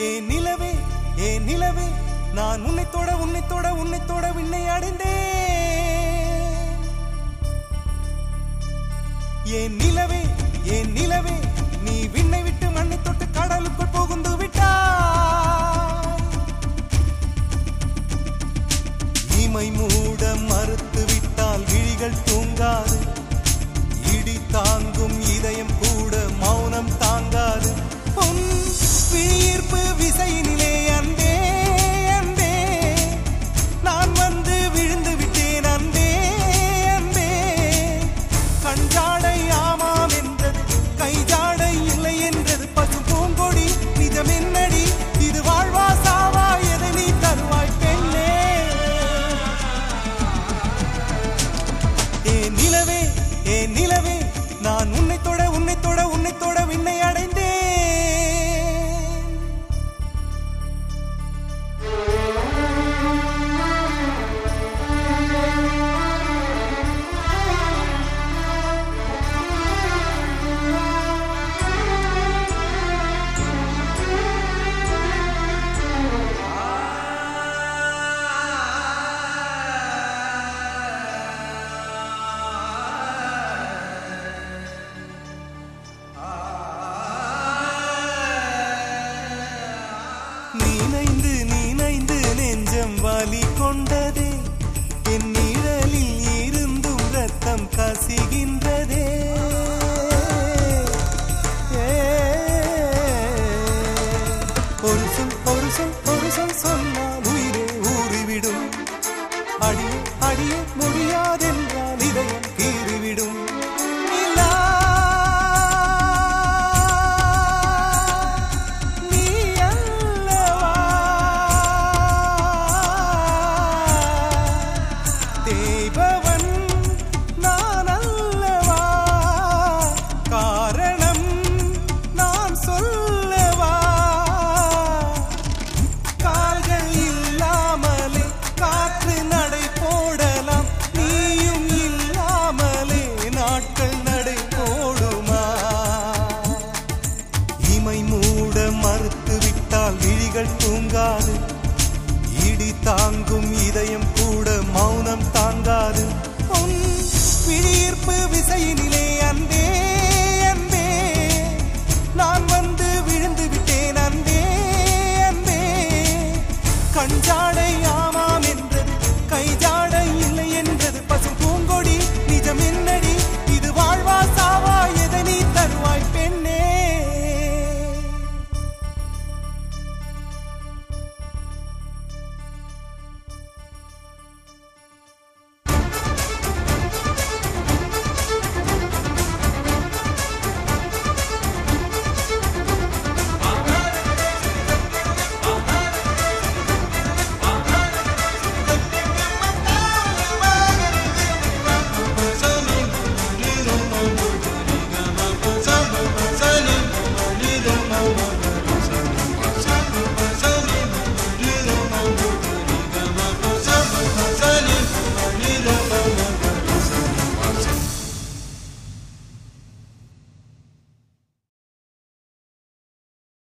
ఏ నిలవే ஏன் நிலவே? நான் உன்னை தொட உன்னை தொட உன்னை தொட விண்ணை அடைந்தேன். ஏன் நிலவே? ஏன் நிலவே? நீ விண்ணை விட்டு மண்ணை தொட்டு கடலுக்குள் புகுந்து விட்டா இமை மூட மறுத்து விட்டால் விழிகள் ஏன் நிலவே நான் உன் horizon, horizon, horizon. தாங்கும் இதயம்